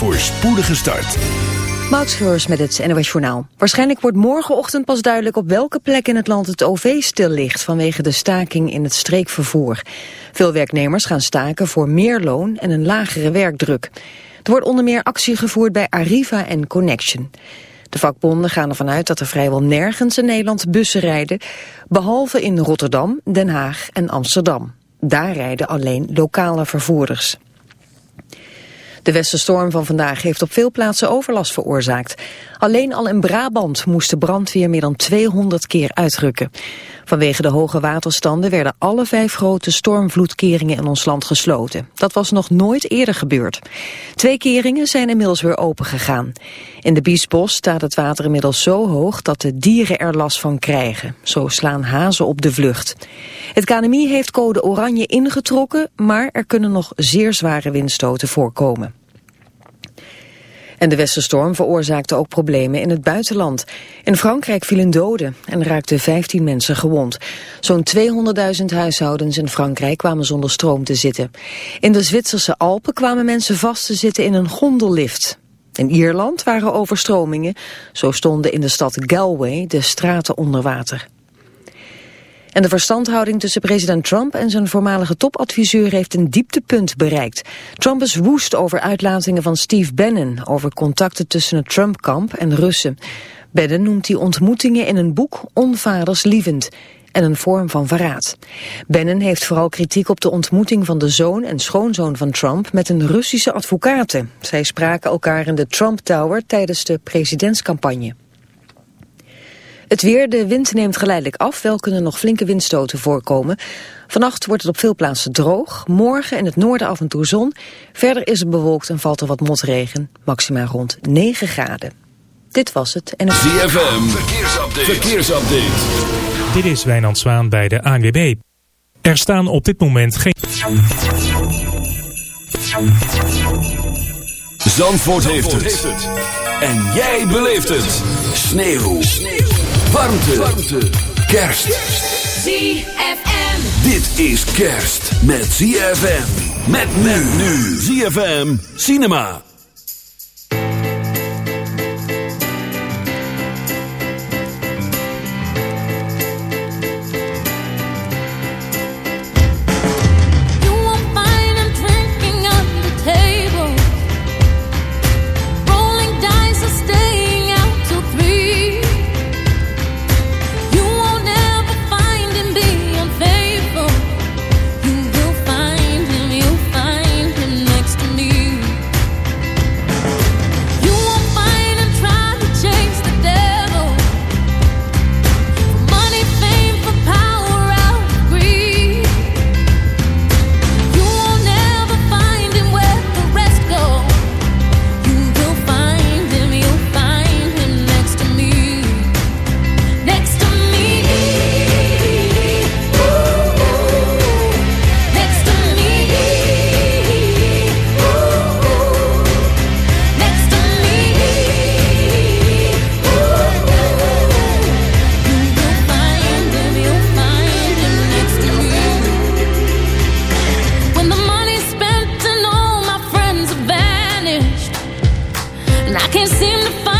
voor spoedige start. Moutschreurs met het NOS Journaal. Waarschijnlijk wordt morgenochtend pas duidelijk op welke plek in het land het OV stil ligt vanwege de staking in het streekvervoer. Veel werknemers gaan staken voor meer loon en een lagere werkdruk. Er wordt onder meer actie gevoerd bij Arriva en Connection. De vakbonden gaan ervan uit dat er vrijwel nergens in Nederland bussen rijden, behalve in Rotterdam, Den Haag en Amsterdam. Daar rijden alleen lokale vervoerders. De westenstorm van vandaag heeft op veel plaatsen overlast veroorzaakt. Alleen al in Brabant moest de brandweer meer dan 200 keer uitrukken. Vanwege de hoge waterstanden werden alle vijf grote stormvloedkeringen in ons land gesloten. Dat was nog nooit eerder gebeurd. Twee keringen zijn inmiddels weer opengegaan. In de Biesbos staat het water inmiddels zo hoog dat de dieren er last van krijgen. Zo slaan hazen op de vlucht. Het KNMI heeft code oranje ingetrokken, maar er kunnen nog zeer zware windstoten voorkomen. En de westerstorm veroorzaakte ook problemen in het buitenland. In Frankrijk vielen doden en raakten 15 mensen gewond. Zo'n 200.000 huishoudens in Frankrijk kwamen zonder stroom te zitten. In de Zwitserse Alpen kwamen mensen vast te zitten in een gondellift. In Ierland waren overstromingen. Zo stonden in de stad Galway de straten onder water. En de verstandhouding tussen president Trump en zijn voormalige topadviseur heeft een dieptepunt bereikt. Trump is woest over uitlatingen van Steve Bannon over contacten tussen het Trump-kamp en Russen. Bannon noemt die ontmoetingen in een boek onvaderslievend en een vorm van verraad. Bannon heeft vooral kritiek op de ontmoeting van de zoon en schoonzoon van Trump met een Russische advocaten. Zij spraken elkaar in de Trump Tower tijdens de presidentscampagne. Het weer, de wind neemt geleidelijk af, wel kunnen nog flinke windstoten voorkomen. Vannacht wordt het op veel plaatsen droog, morgen in het noorden af en toe zon. Verder is het bewolkt en valt er wat motregen, maximaal rond 9 graden. Dit was het. En... ZFM, verkeersupdate. verkeersupdate. Dit is Wijnand Zwaan bij de ANWB. Er staan op dit moment geen... Zandvoort, heeft, het. En jij beleeft het. Sneeuw. Sneeuw warmte, warmte. kerst. ZFM. Dit is kerst met ZFM. Met men nu. ZFM Cinema. can't seem to find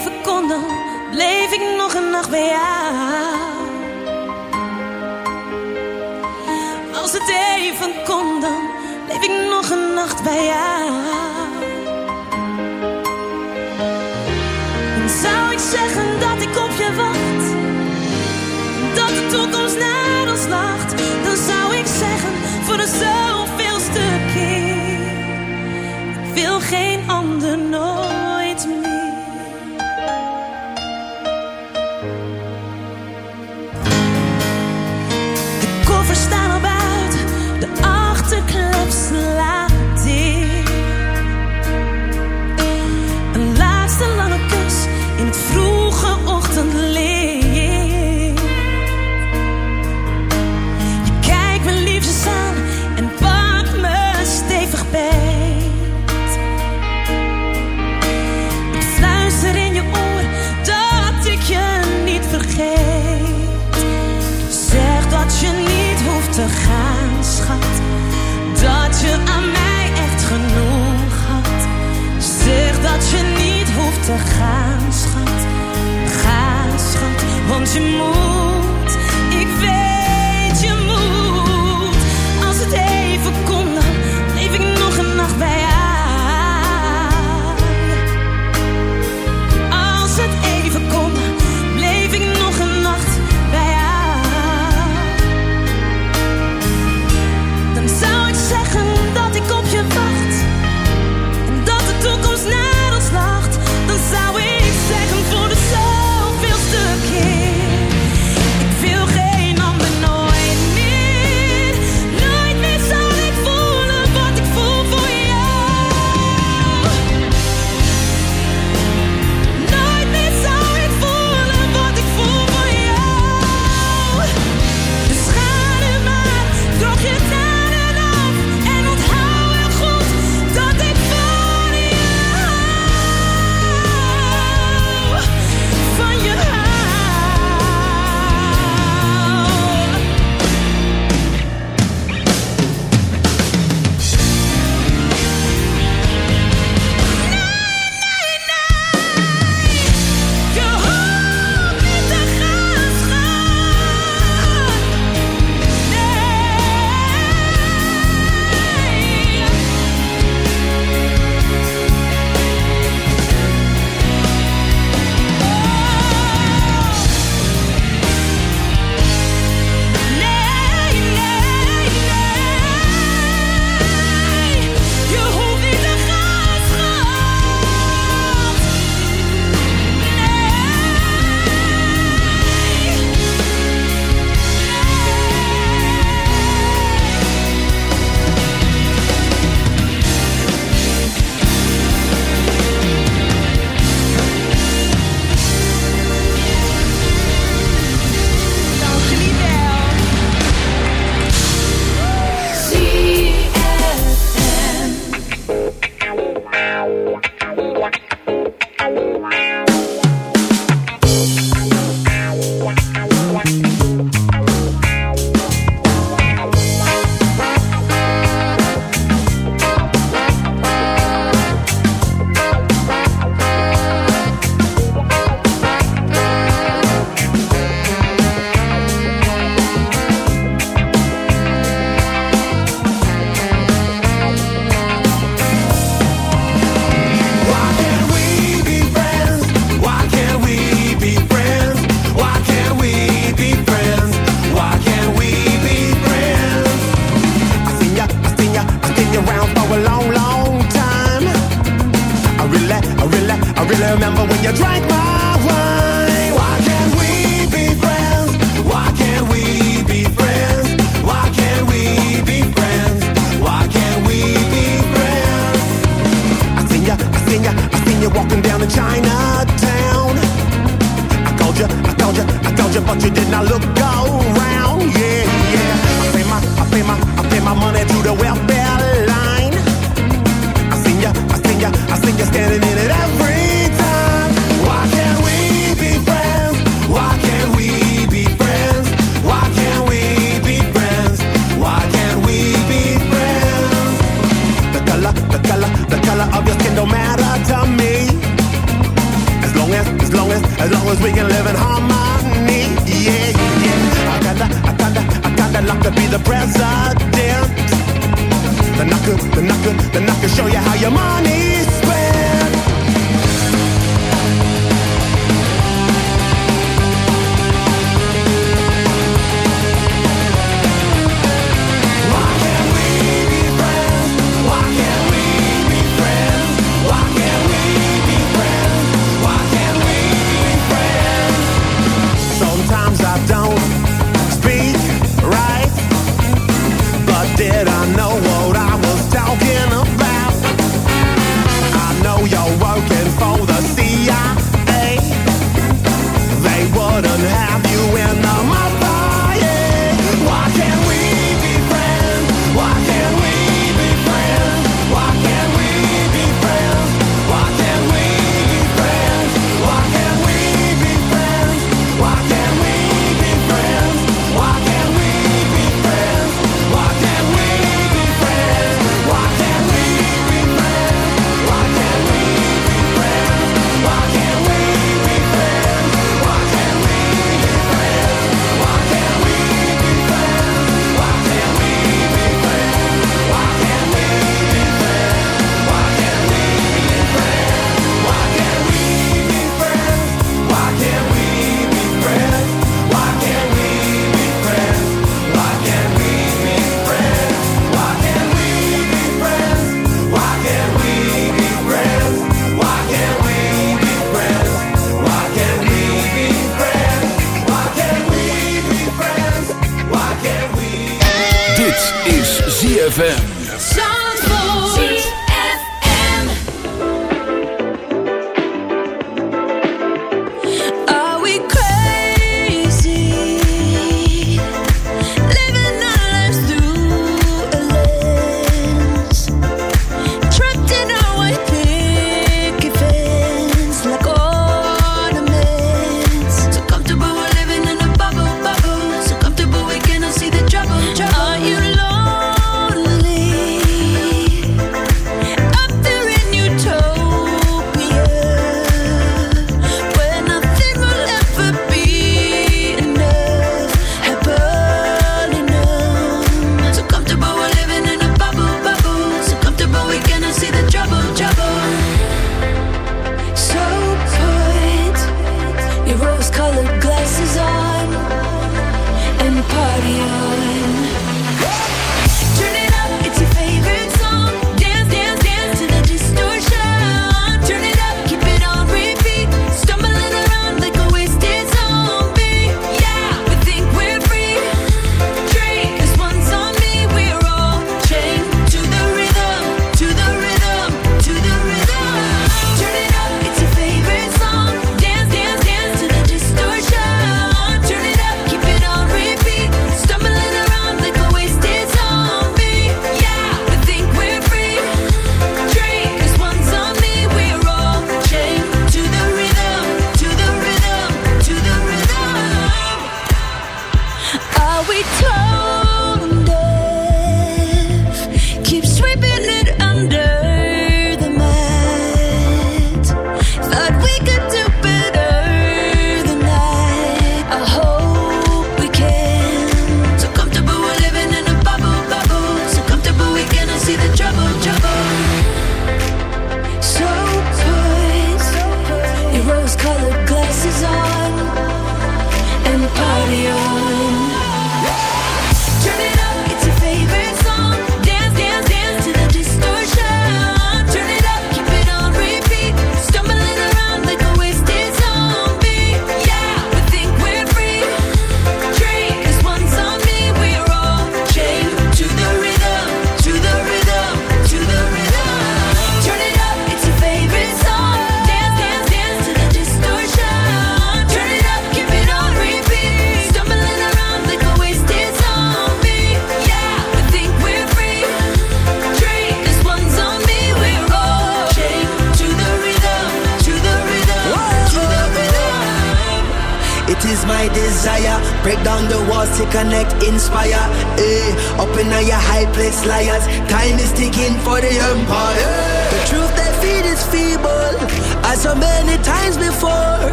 Even kon, dan bleef ik nog een nacht bij jou. Als het even kon, dan bleef ik nog een nacht bij jou. En zou ik zeggen dat ik op je wacht, dat de toekomst naar ons lacht, 寂寞。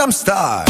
I'm star.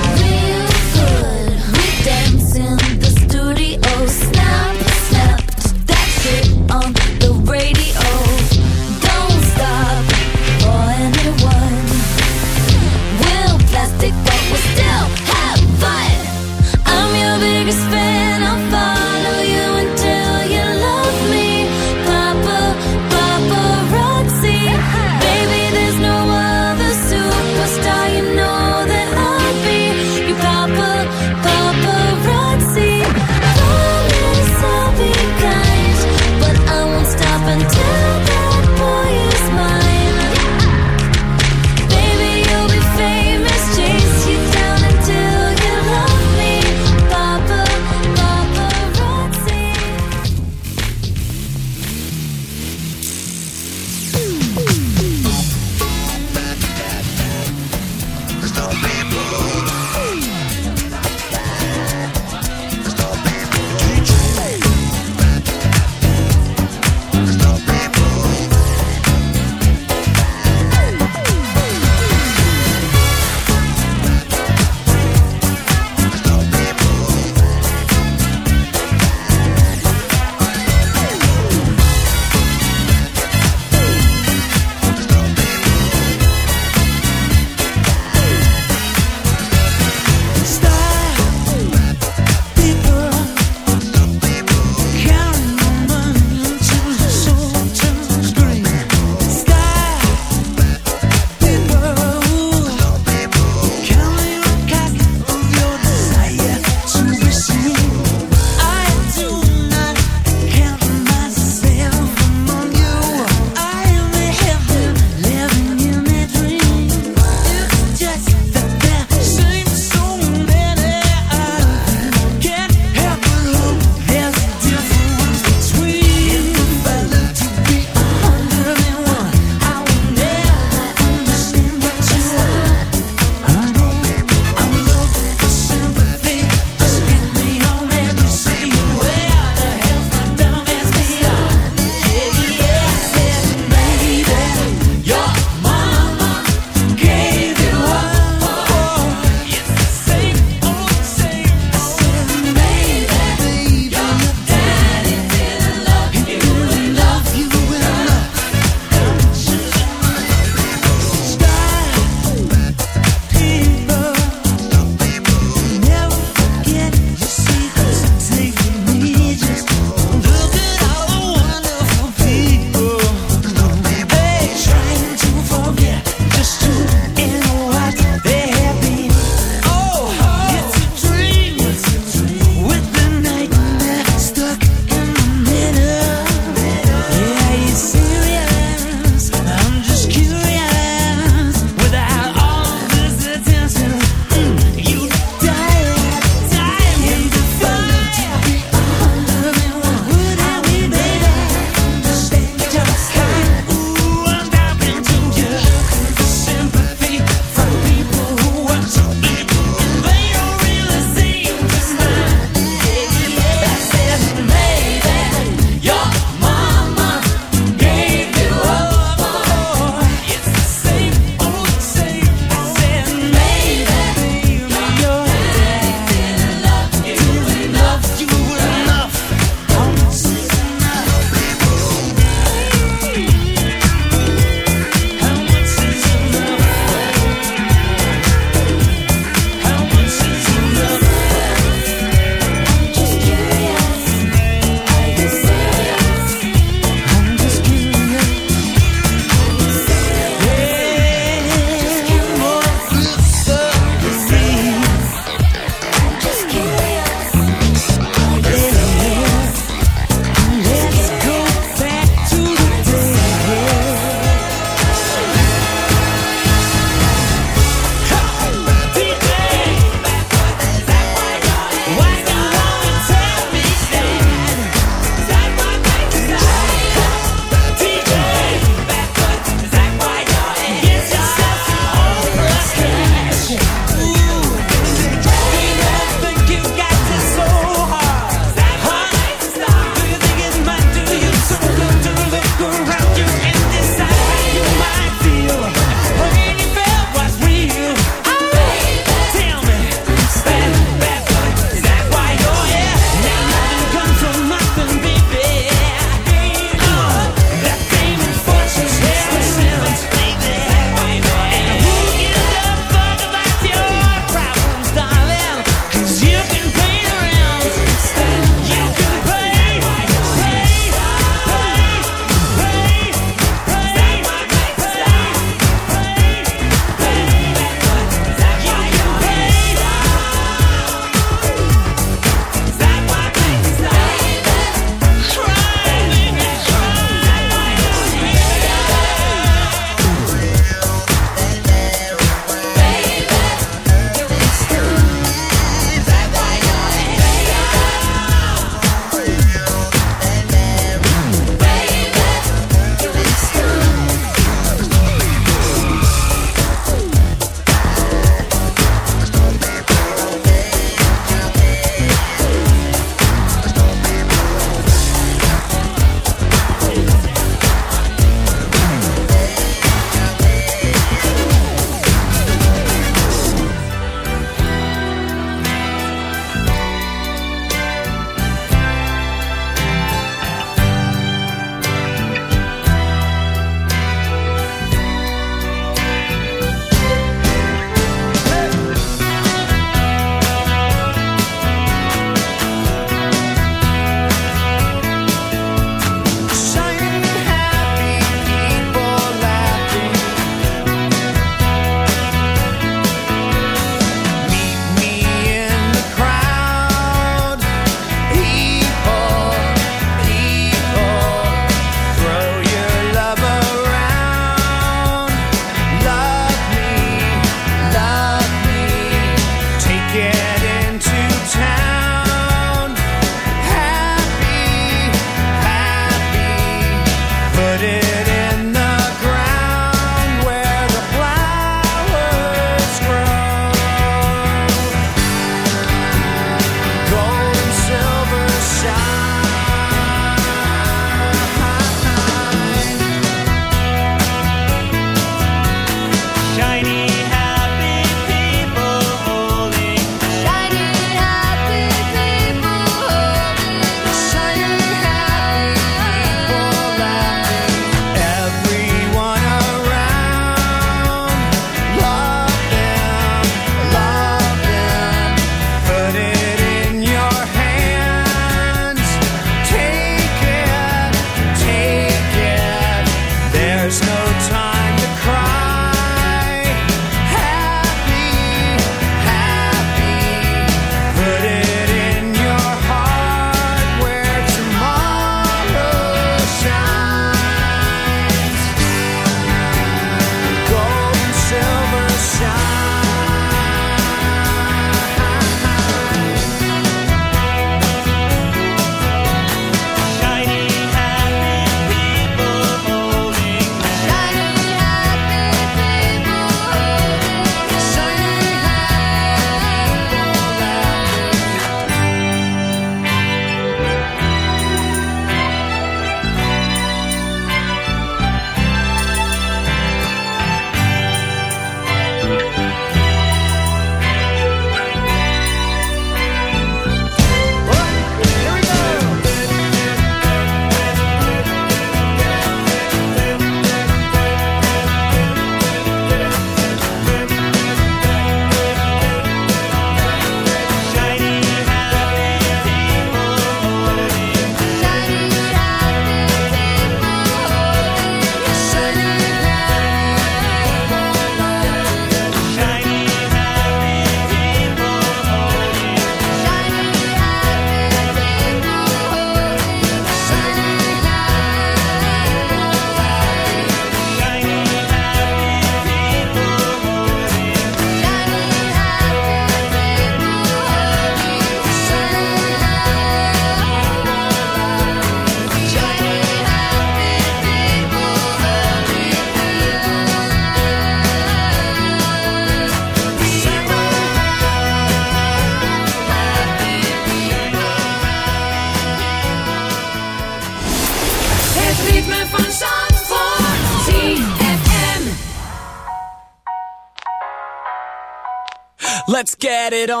It on.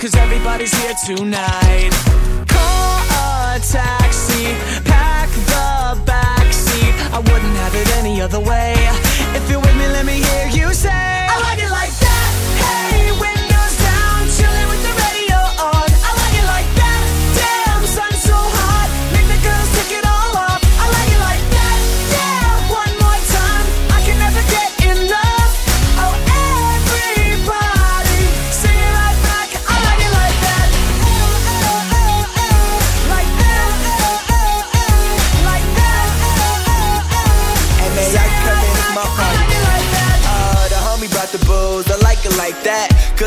Cause everybody's here tonight. Call a taxi, pack the backseat. I wouldn't have it any other way. If you're with me, let me hear you say, I like it like that. Hey, windows